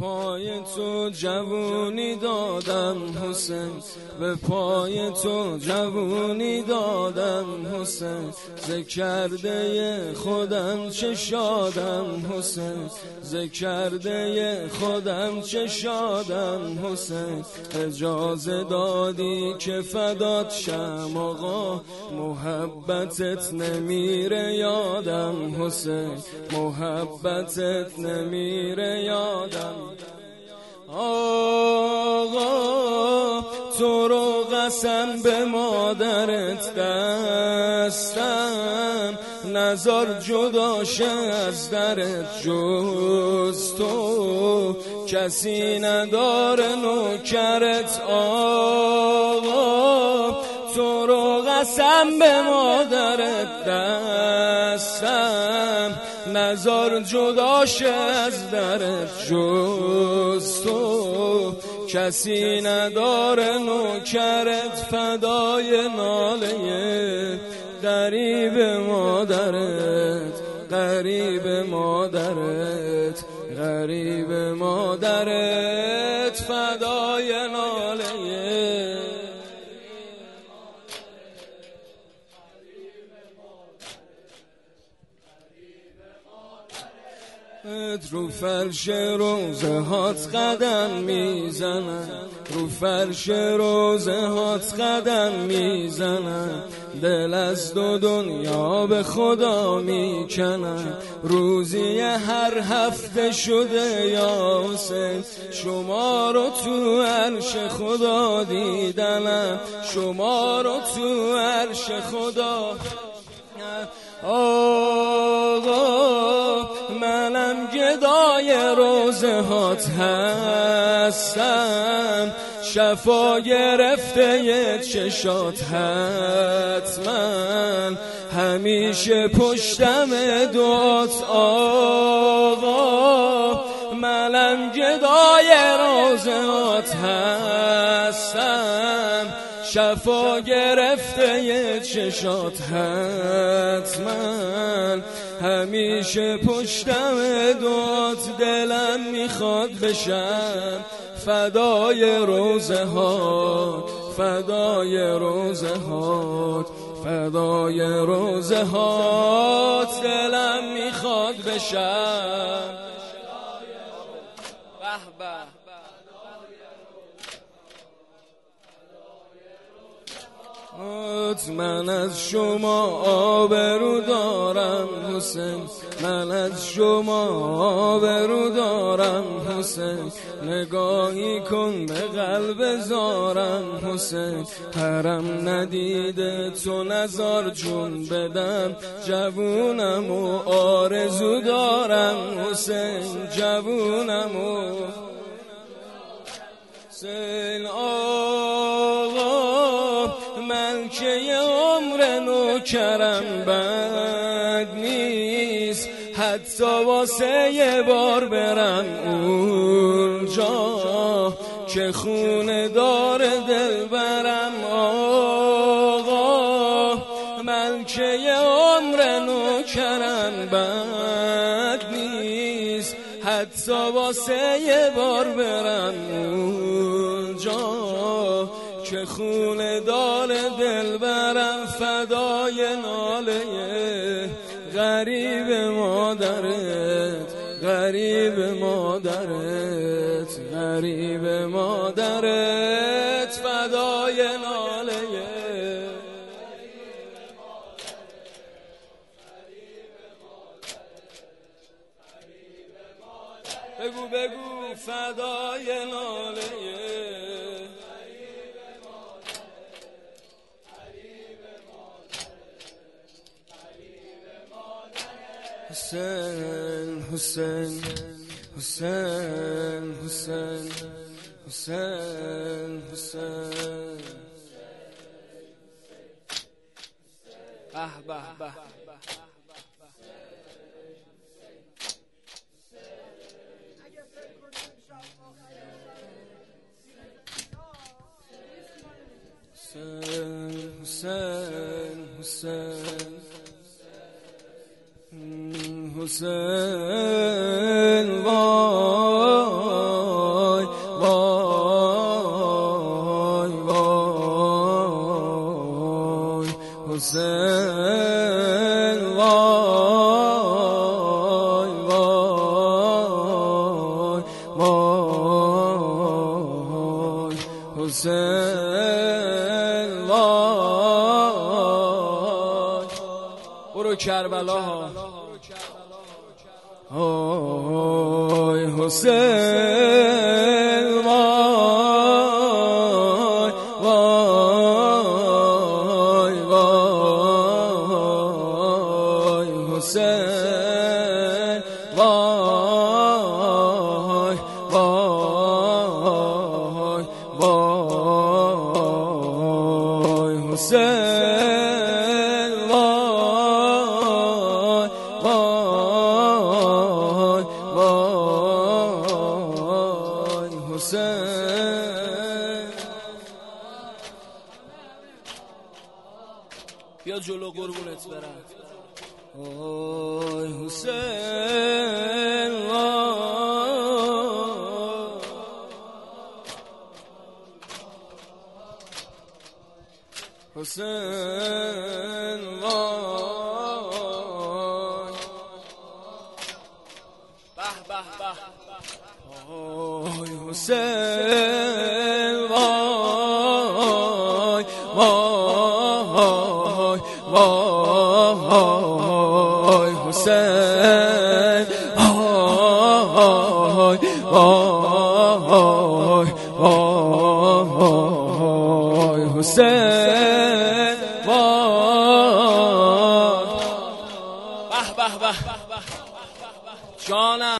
پای تو جوونی دادم حسین. به پای تو جوونی دادم حسین. ذکرده خودم چه شادم حسین. ذکرده خودم چه شادم حسین. اجازه دادی که فدات شم آقا. محبتت نمیره یادم حسین. محبتت نمیره یادم. آقا تو رو قسم به مادرت دستم. نظر جداشه از درت جز تو کسی نداره نوکرت آقا تو رو قسم به مادرت دستم نظر جداشه از درت جز تو. کسی نداره نوکرت فدای ناله غریب مادرت غریب مادرت غریب مادرت. فدای رو فرش روزه هات قدم می‌زنن رو فرش روزه هات قدم می‌زنن دل از دو دنیا به خدا می‌کنن روزی هر هفته شده یا حسین شما رو تو عرش خدا دیدنم. شما رو تو عرش خدا. آقا منم گدای روزه هات هستم. شفا گرفته چشات حتما. همیشه پشتم دوت آقا منم گدای روزه هات هستم. شفا گرفته چشات حتما. همیشه پشتم دوت دلم می‌خواد بشم. فدای روزه ها فدای روزه ها فدای روزه ها دلم می‌خواد بشم. من از شما آبرو دارم حسین. من از شما آبرو دارم حسین. نگاهی کن به قلب زارم حسین. حرم ندیده تو نزار جون بدم. جوونم و آرزو دارم حسین. جوونم و حسین نوکرم بد نیست. حتی واسه یه بار برم اونجا. که خونه دار دل برم آقا. من که یه عمر نوکرم بد نیست. حتی واسه یه بار برم اونجا. که خون دال دل برم فدای ناله غریب مادرت غریب مادرت غریب مادرت فدای ناله. بگو بگو فدای ناله. حسین حسین حسین حسین حسین حسین. به به به حسین حسین حسین. حسین وای وای وای. حسین وای وای وای. حسین وای. برو کربلا ها وای حسین وای وای وای حسین. بیا جلو قربونت برم. وای حسین حسین وای به به به. وای حسین.